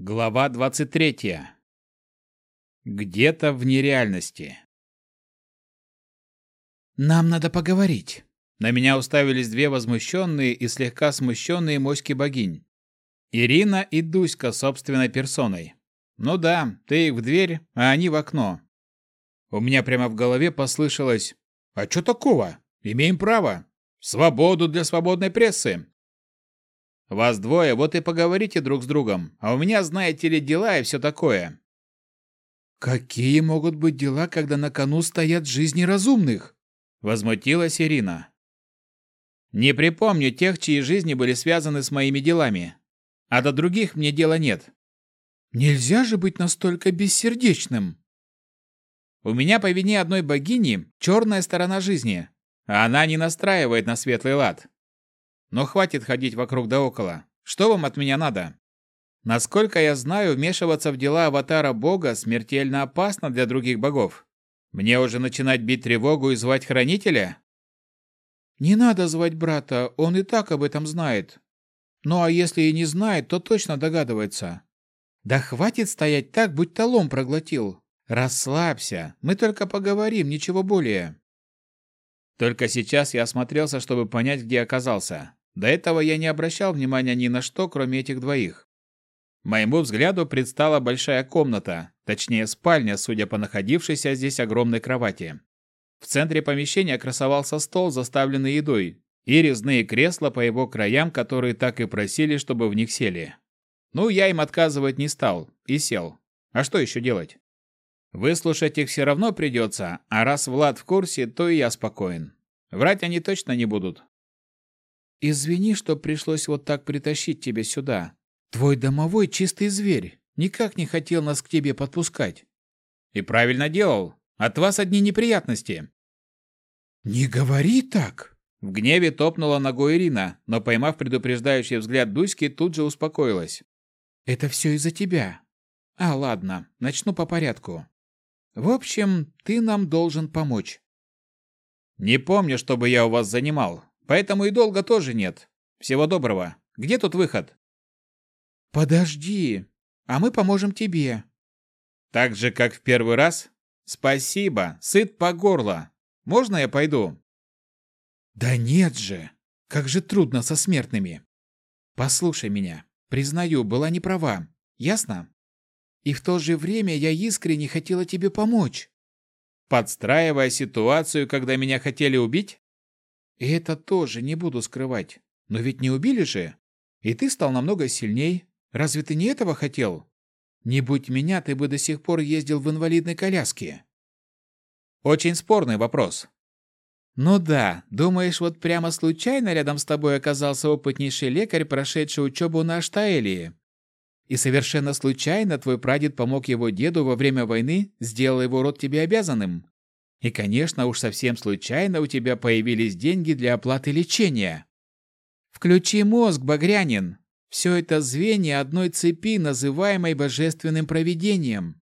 Глава 23. Где-то в нереальности. «Нам надо поговорить». На меня уставились две возмущенные и слегка смущенные моськи богинь. Ирина и Дуська собственной персоной. Ну да, ты их в дверь, а они в окно. У меня прямо в голове послышалось «А что такого? Имеем право. Свободу для свободной прессы». Вас двое, вот и поговорите друг с другом, а у меня, знаете ли, дела и все такое. Какие могут быть дела, когда на кону стоят жизни разумных? Возмутилась Ирина. Не припомню тех, чьи жизни были связаны с моими делами. А до других мне дела нет. Нельзя же быть настолько бессердечным. У меня по вине одной богини черная сторона жизни, а она не настраивает на светлый лад. Но хватит ходить вокруг да около. Что вам от меня надо? Насколько я знаю, вмешиваться в дела аватара бога смертельно опасно для других богов. Мне уже начинать бить тревогу и звать хранителя? Не надо звать брата, он и так об этом знает. Ну а если и не знает, то точно догадывается. Да хватит стоять так, будь талом проглотил. Расслабься, мы только поговорим, ничего более. Только сейчас я осмотрелся, чтобы понять, где оказался. До этого я не обращал внимания ни на что, кроме этих двоих. Моему взгляду предстала большая комната, точнее спальня, судя по находившейся здесь огромной кровати. В центре помещения красовался стол, заставленный едой, и резные кресла по его краям, которые так и просили, чтобы в них сели. Ну, я им отказывать не стал и сел. А что еще делать? Выслушать их все равно придется, а раз Влад в курсе, то и я спокоен. Врать они точно не будут. Извини, что пришлось вот так притащить тебя сюда. Твой домовой чистый зверь, никак не хотел нас к тебе подпускать. И правильно делал. От вас одни неприятности. Не говори так. В гневе топнула ногой Ирина, но поймав предупреждающий взгляд Дуськи, тут же успокоилась. Это все из-за тебя. А, ладно, начну по порядку. В общем, ты нам должен помочь. Не помню, чтобы я у вас занимал. Поэтому и долго тоже нет. Всего доброго. Где тут выход? Подожди, а мы поможем тебе. Так же, как в первый раз? Спасибо, сыт по горло. Можно я пойду? Да нет же. Как же трудно со смертными. Послушай меня. Признаю, была не права. Ясно? И в то же время я искренне хотела тебе помочь. Подстраивая ситуацию, когда меня хотели убить? И это тоже не буду скрывать. Но ведь не убили же. И ты стал намного сильней. Разве ты не этого хотел? Не будь меня, ты бы до сих пор ездил в инвалидной коляске. Очень спорный вопрос. Ну да, думаешь, вот прямо случайно рядом с тобой оказался опытнейший лекарь, прошедший учебу на Аштаэлии? И совершенно случайно твой прадед помог его деду во время войны, сделал его род тебе обязанным. И, конечно, уж совсем случайно у тебя появились деньги для оплаты лечения. Включи мозг, Багрянин. Все это звенья одной цепи, называемой божественным провидением.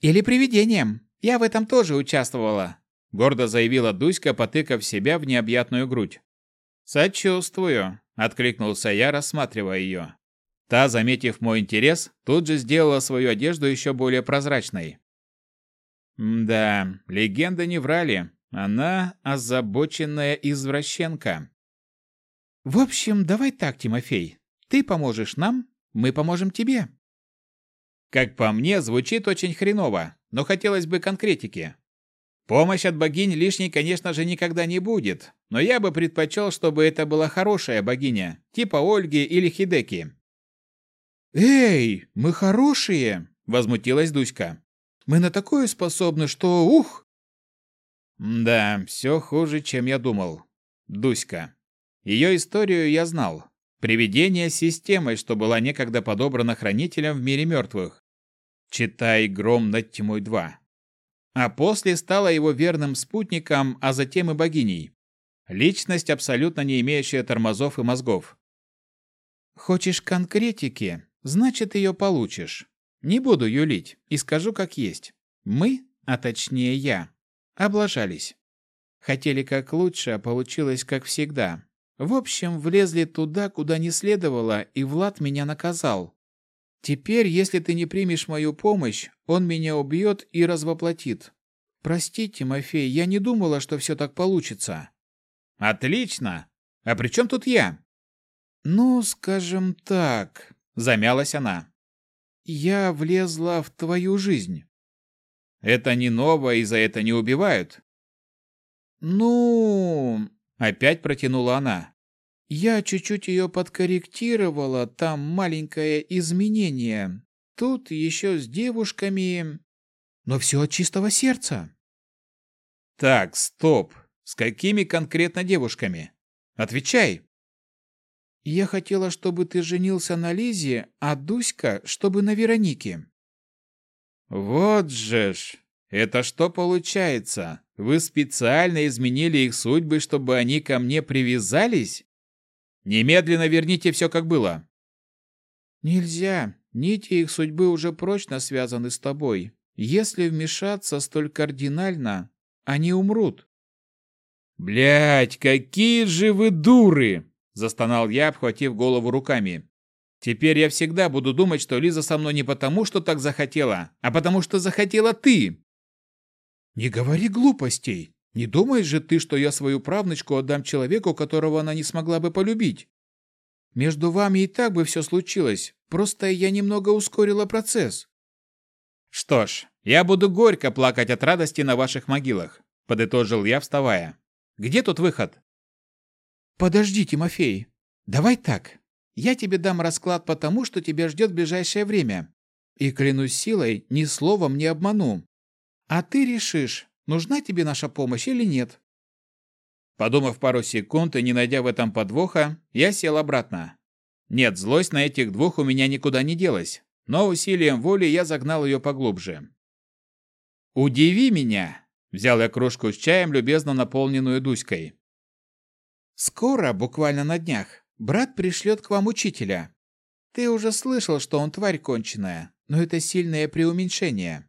Или привидением. Я в этом тоже участвовала, гордо заявила Дуська, потыкав себя в необъятную грудь. Сочувствую, откликнулся я, рассматривая ее. Та, заметив мой интерес, тут же сделала свою одежду еще более прозрачной. Да, легенды не врали. Она озабоченная извращенка. В общем, давай так, Тимофей. Ты поможешь нам, мы поможем тебе. Как по мне, звучит очень хреново, но хотелось бы конкретики. Помощь от богинь лишней, конечно же, никогда не будет, но я бы предпочел, чтобы это была хорошая богиня, типа Ольги или Хидеки. «Эй, мы хорошие!» – возмутилась Дуська. Мы на такое способны, что ух!» «Да, все хуже, чем я думал. Дуська. Ее историю я знал. Привидение с системой, что была некогда подобрана хранителем в мире мертвых. Читай «Гром над тьмой 2». А после стала его верным спутником, а затем и богиней. Личность, абсолютно не имеющая тормозов и мозгов. Хочешь конкретики, значит ее получишь. Не буду юлить и скажу как есть. Мы, а точнее я, облажались. Хотели как лучше, а получилось как всегда. В общем, влезли туда, куда не следовало, и Влад меня наказал. Теперь, если ты не примешь мою помощь, он меня убьет и развоплотит. Прости, Тимофей, я не думала, что все так получится. Отлично. А при чем тут я? Ну, скажем так, замялась она. Я влезла в твою жизнь. Это не ново, и за это не убивают. Ну, опять протянула она. Я чуть-чуть ее подкорректировала, там маленькое изменение. Тут еще с девушками... Но все от чистого сердца. Так, стоп. С какими конкретно девушками? Отвечай. Я хотела, чтобы ты женился на Лизе, а Дуська, чтобы на Веронике. Вот же ж. Это что получается? Вы специально изменили их судьбы, чтобы они ко мне привязались? Немедленно верните все, как было. Нельзя. Нити их судьбы уже прочно связаны с тобой. Если вмешаться столь кардинально, они умрут. Блять, какие же вы дуры, застонал я, обхватив голову руками. Теперь я всегда буду думать, что Лиза со мной не потому, что так захотела, а потому что захотела ты. Не говори глупостей. Не думаешь же ты, что я свою правнучку отдам человеку, которого она не смогла бы полюбить? Между вами и так бы все случилось, просто я немного ускорила процесс. Что ж, я буду горько плакать от радости на ваших могилах, подытожил я, вставая. Где тут выход? Подожди, Тимофей. Давай так. Я тебе дам расклад по тому, что тебя ждет в ближайшее время. И клянусь силой, ни словом не обману. А ты решишь, нужна тебе наша помощь или нет. Подумав пару секунд и не найдя в этом подвоха, я сел обратно. Нет, злость на этих двух у меня никуда не делась, но усилием воли я загнал ее поглубже. «Удиви меня!» – взял я кружку с чаем, любезно наполненную Дуськой. «Скоро, буквально на днях, брат пришлет к вам учителя. Ты уже слышал, что он тварь конченая, но это сильное преуменьшение.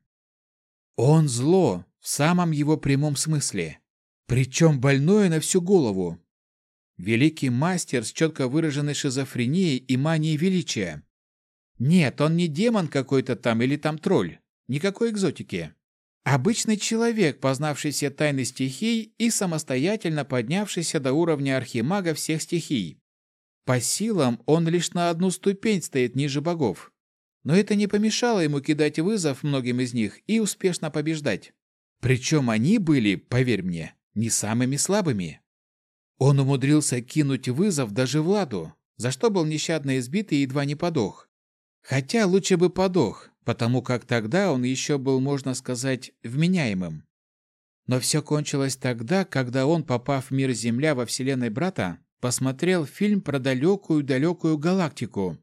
Он зло, в самом его прямом смысле. Причем больное на всю голову. Великий мастер с четко выраженной шизофренией и манией величия. Нет, он не демон какой-то там или там тролль. Никакой экзотики. Обычный человек, познавший все тайны стихий и самостоятельно поднявшийся до уровня архимага всех стихий. По силам он лишь на одну ступень стоит ниже богов но это не помешало ему кидать вызов многим из них и успешно побеждать. Причем они были, поверь мне, не самыми слабыми. Он умудрился кинуть вызов даже Владу, за что был нещадно избит и едва не подох. Хотя лучше бы подох, потому как тогда он еще был, можно сказать, вменяемым. Но все кончилось тогда, когда он, попав в мир Земля во вселенной брата, посмотрел фильм про далекую-далекую галактику,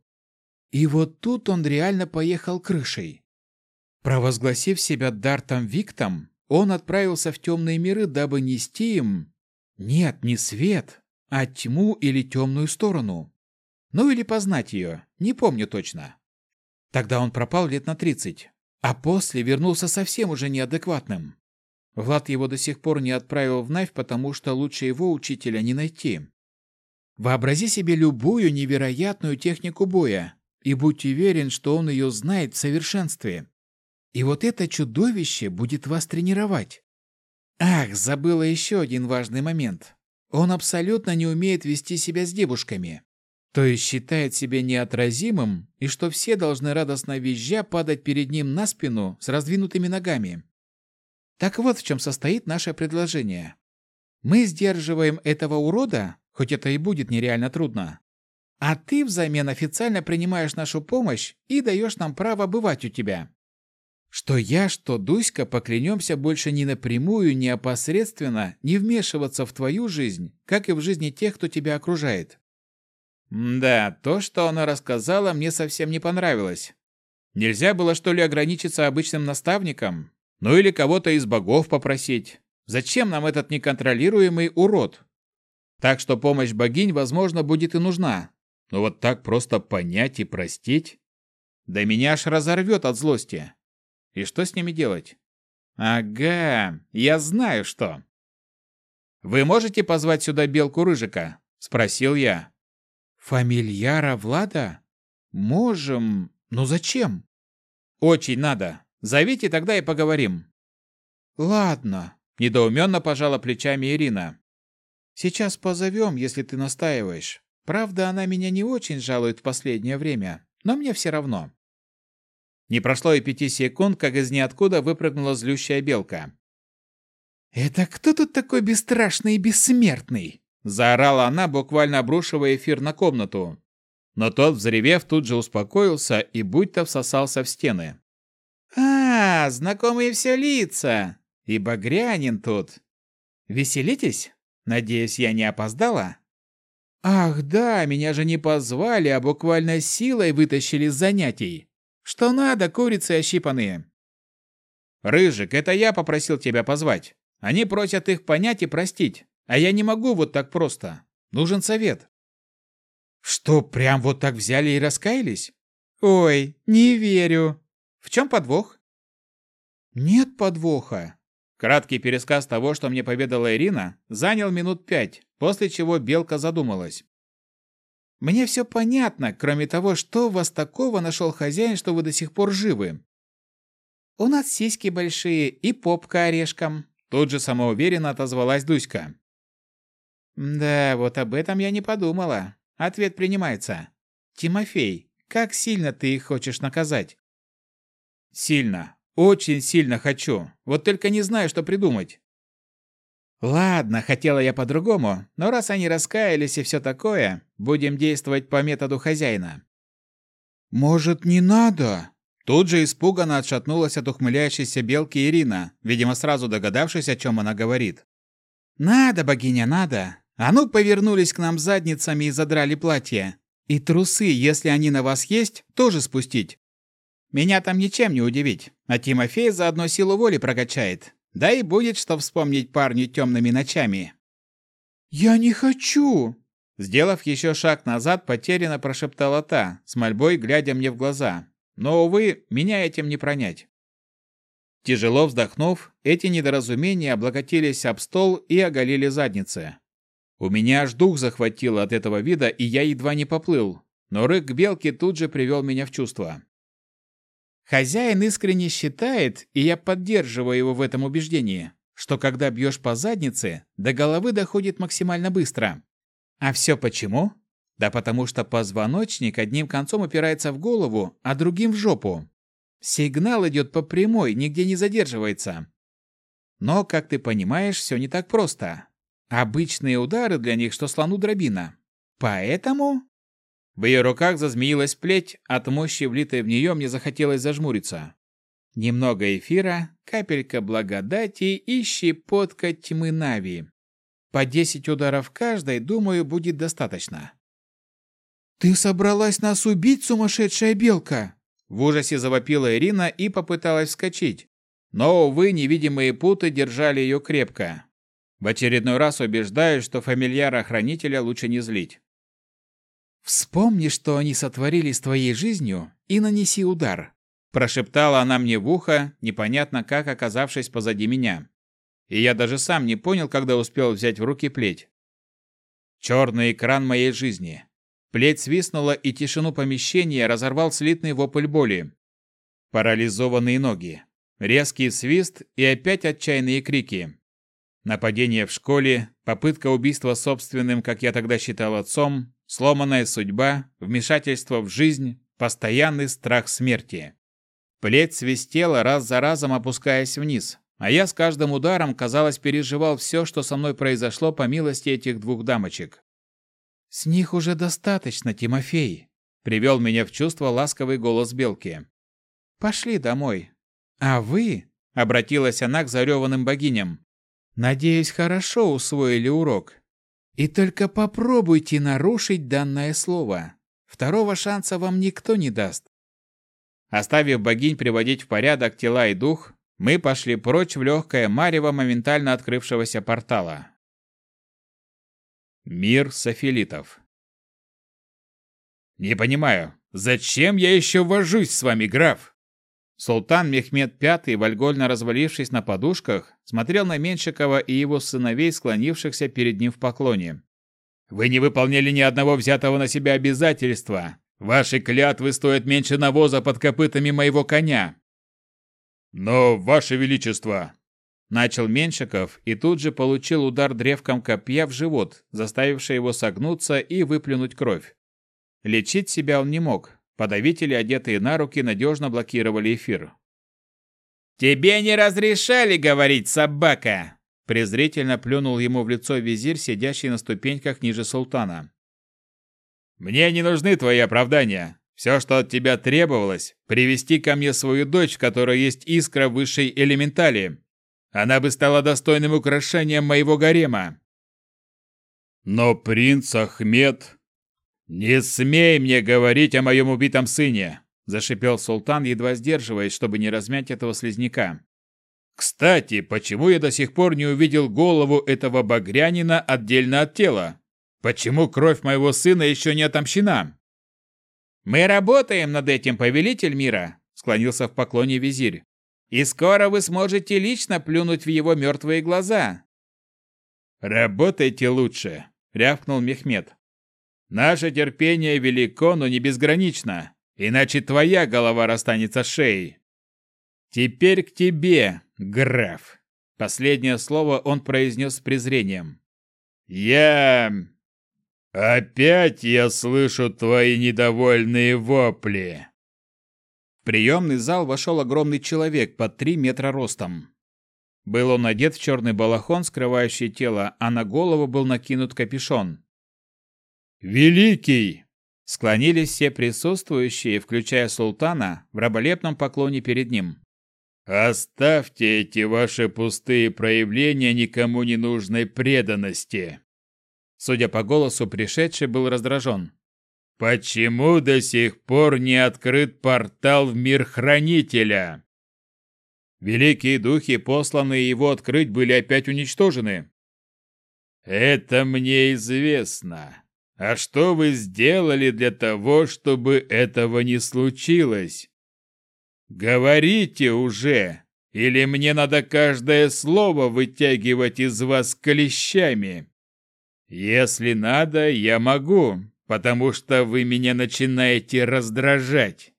и вот тут он реально поехал крышей. Провозгласив себя Дартом Виктом, он отправился в темные миры, дабы нести им... Нет, не свет, а тьму или темную сторону. Ну или познать ее, не помню точно. Тогда он пропал лет на тридцать, а после вернулся совсем уже неадекватным. Влад его до сих пор не отправил в Навь, потому что лучше его учителя не найти. Вообрази себе любую невероятную технику боя, и будь уверен, что он ее знает в совершенстве. И вот это чудовище будет вас тренировать. Ах, забыла еще один важный момент. Он абсолютно не умеет вести себя с девушками. То есть считает себя неотразимым, и что все должны радостно визжа падать перед ним на спину с раздвинутыми ногами. Так вот в чем состоит наше предложение. Мы сдерживаем этого урода, хоть это и будет нереально трудно, а ты взамен официально принимаешь нашу помощь и даешь нам право бывать у тебя. Что я, что Дуська поклянемся больше не напрямую, не опосредственно не вмешиваться в твою жизнь, как и в жизни тех, кто тебя окружает. Да, то, что она рассказала, мне совсем не понравилось. Нельзя было, что ли, ограничиться обычным наставником? Ну или кого-то из богов попросить? Зачем нам этот неконтролируемый урод? Так что помощь богинь, возможно, будет и нужна, но вот так просто понять и простить? Да меня аж разорвет от злости. И что с ними делать? Ага, я знаю что. Вы можете позвать сюда белку рыжика? Спросил я. Фамильяра Влада? Можем, «Ну зачем?» «Очень надо. Зовите, тогда и поговорим». «Ладно», – недоуменно пожала плечами Ирина. «Сейчас позовем, если ты настаиваешь. Правда, она меня не очень жалует в последнее время, но мне все равно». Не прошло и пяти секунд, как из ниоткуда выпрыгнула злющая белка. «Это кто тут такой бесстрашный и бессмертный?» Заорала она, буквально обрушивая эфир на комнату. Но тот, взревев, тут же успокоился и будто всосался в стены. «А, знакомые все лица! И Багрянин тут. Веселитесь? Надеюсь, я не опоздала?» «Ах да, меня же не позвали, а буквально силой вытащили с занятий. Что надо, курицы ощипанные?» «Рыжик, это я попросил тебя позвать. Они просят их понять и простить, а я не могу вот так просто. Нужен совет». «Что, прям вот так взяли и раскаялись?» «Ой, не верю. В чем подвох?» «Нет подвоха». Краткий пересказ того, что мне поведала Ирина, занял минут пять, после чего Белка задумалась. «Мне все понятно, кроме того, что вас такого нашел хозяин, что вы до сих пор живы?» «У нас сиськи большие и попка орешком», тут же самоуверенно отозвалась Дуська. «Да, вот об этом я не подумала. Ответ принимается. Тимофей, как сильно ты их хочешь наказать?» «Сильно. Очень сильно хочу. Вот только не знаю, что придумать». «Ладно, хотела я по-другому, но раз они раскаялись и все такое, будем действовать по методу хозяина». «Может, не надо?» Тут же испуганно отшатнулась от ухмыляющейся белки Ирина, видимо, сразу догадавшись, о чем она говорит. «Надо, богиня, надо. А ну, повернулись к нам задницами и задрали платье. И трусы, если они на вас есть, тоже спустить. Меня там ничем не удивить, а Тимофей заодно силу воли прокачает. Да и будет что вспомнить парню темными ночами. «Я не хочу!» Сделав еще шаг назад, потерянно прошептала та, с мольбой глядя мне в глаза. Но, увы, меня этим не пронять. Тяжело вздохнув, эти недоразумения облокотились об стол и оголили задницы. У меня аж дух захватило от этого вида, и я едва не поплыл. Но рык белки тут же привел меня в чувство. Хозяин искренне считает, и я поддерживаю его в этом убеждении, что когда бьешь по заднице, до головы доходит максимально быстро. А все почему? Да потому что позвоночник одним концом упирается в голову, а другим в жопу. Сигнал идет по прямой, нигде не задерживается. Но, как ты понимаешь, все не так просто. Обычные удары для них, что слону дробина. Поэтому... В ее руках зазмеилась плеть, от мощи, влитой в нее, мне захотелось зажмуриться. Немного эфира, капелька благодати и щепотка тьмы Нави. По десять ударов каждой, думаю, будет достаточно. «Ты собралась нас убить, сумасшедшая белка?» В ужасе завопила Ирина и попыталась вскочить. Но, увы, невидимые путы держали ее крепко. В очередной раз убеждаюсь, что фамильяра-хранителя лучше не злить. «Вспомни, что они сотворили с твоей жизнью, и нанеси удар», прошептала она мне в ухо, непонятно как оказавшись позади меня. И я даже сам не понял, когда успел взять в руки плеть. Черный экран моей жизни. Плеть свистнула, и тишину помещения разорвал слитный вопль боли. Парализованные ноги. Резкий свист и опять отчаянные крики. Нападение в школе, попытка убийства собственным, как я тогда считал отцом, сломанная судьба, вмешательство в жизнь, постоянный страх смерти. Плеть свистела раз за разом, опускаясь вниз, а я с каждым ударом, казалось, переживал все, что со мной произошло по милости этих двух дамочек. «С них уже достаточно, Тимофей», — привел меня в чувство ласковый голос Белки. «Пошли домой. А вы», — обратилась она к зареванным богиням, Надеюсь, хорошо усвоили урок. И только попробуйте нарушить данное слово. Второго шанса вам никто не даст. Оставив богинь приводить в порядок тела и дух, мы пошли прочь в легкое марево моментально открывшегося портала. Мир софилитов «Не понимаю, зачем я еще вожусь с вами, граф?» Султан Мехмед V, вольгольно развалившись на подушках, смотрел на Меншикова и его сыновей, склонившихся перед ним в поклоне. «Вы не выполнили ни одного взятого на себя обязательства. Ваши клятвы стоят меньше навоза под копытами моего коня. Но, ваше величество, начал Меншиков и тут же получил удар древком копья в живот, заставивший его согнуться и выплюнуть кровь. Лечить себя он не мог. Подавители, одетые на руки, надежно блокировали эфир. «Тебе не разрешали говорить, собака!» Презрительно плюнул ему в лицо визирь, сидящий на ступеньках ниже султана. «Мне не нужны твои оправдания. Все, что от тебя требовалось, привести ко мне свою дочь, в которой есть искра высшей элементали. Она бы стала достойным украшением моего гарема». «Но принц Ахмед...» «Не смей мне говорить о моем убитом сыне!» – зашипел султан, едва сдерживаясь, чтобы не размять этого слизняка. Кстати, почему я до сих пор не увидел голову этого багрянина отдельно от тела? Почему кровь моего сына еще не отомщена? Мы работаем над этим, повелитель мира, склонился в поклоне визирь. И скоро вы сможете лично плюнуть в его мертвые глаза. Работайте лучше, рявкнул Мехмед. Наше терпение велико, но не безгранично, иначе твоя голова расстанется с шеей. Теперь к тебе, граф. Последнее слово он произнес с презрением. Я... Опять я слышу твои недовольные вопли. В приемный зал вошел огромный человек под три метра ростом. Был он одет в черный балахон, скрывающий тело, а на голову был накинут капюшон. «Великий!» Склонились все присутствующие, включая султана, в раболепном поклоне перед ним. Оставьте эти ваши пустые проявления никому не нужной преданности. Судя по голосу, пришедший был раздражен. Почему до сих пор не открыт портал в мир хранителя? Великие духи, посланные его открыть, были опять уничтожены. Это мне известно. А что вы сделали для того, чтобы этого не случилось? «Говорите уже, или мне надо каждое слово вытягивать из вас клещами. Если надо, я могу, потому что вы меня начинаете раздражать».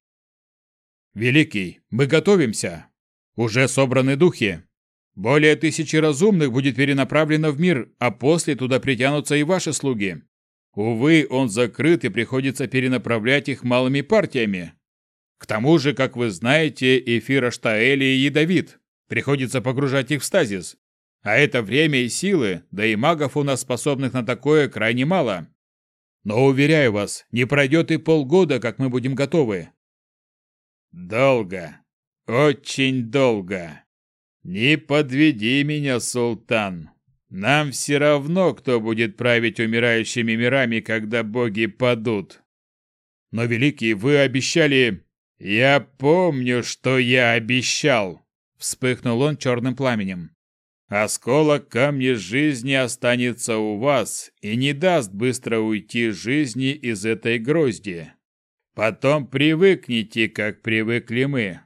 «Великий, мы готовимся. Уже собраны духи. Более тысячи разумных будет перенаправлено в мир, а после туда притянутся и ваши слуги. Увы, он закрыт и приходится перенаправлять их малыми партиями, к тому же, как вы знаете, эфир Аштаэли ядовит. Приходится погружать их в стазис. А это время и силы, да и магов у нас способных на такое крайне мало. Но, уверяю вас, не пройдет и полгода, как мы будем готовы. Долго. Очень долго. Не подведи меня, султан. Нам все равно, кто будет править умирающими мирами, когда боги падут. Но, великий, вы обещали... «Я помню, что я обещал!» — вспыхнул он черным пламенем. «Осколок камня жизни останется у вас и не даст быстро уйти жизни из этой грозди. Потом привыкните, как привыкли мы.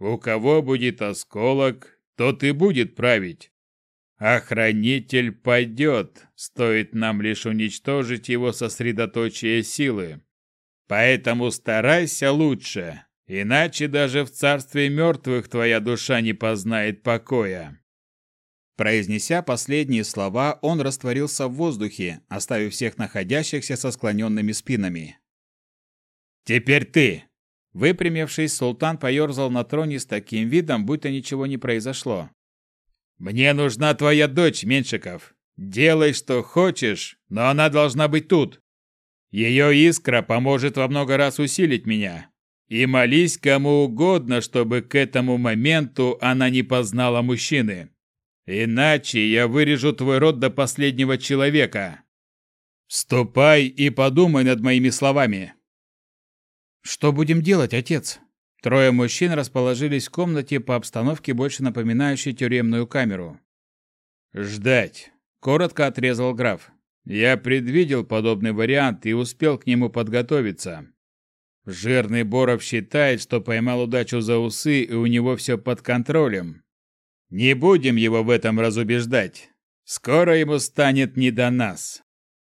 У кого будет осколок, тот и будет править. Охранитель пойдет, стоит нам лишь уничтожить его сосредоточие силы. Поэтому старайся лучше, Иначе даже в царстве мертвых твоя душа не познает покоя. Произнеся последние слова, он растворился в воздухе, оставив всех находящихся со склоненными спинами. «Теперь ты!» Выпрямившись, султан поерзал на троне с таким видом, будто ничего не произошло. «Мне нужна твоя дочь, Меншиков. Делай, что хочешь, но она должна быть тут. Ее искра поможет во много раз усилить меня, и молись кому угодно, чтобы к этому моменту она не познала мужчины. Иначе я вырежу твой род до последнего человека. Ступай и подумай над моими словами. Что будем делать, отец? Трое мужчин расположились в комнате по обстановке, больше напоминающей тюремную камеру. Ждать, коротко отрезал граф. Я предвидел подобный вариант и успел к нему подготовиться. Жирный Боров считает, что поймал удачу за усы, и у него все под контролем. Не будем его в этом разубеждать. Скоро ему станет не до нас.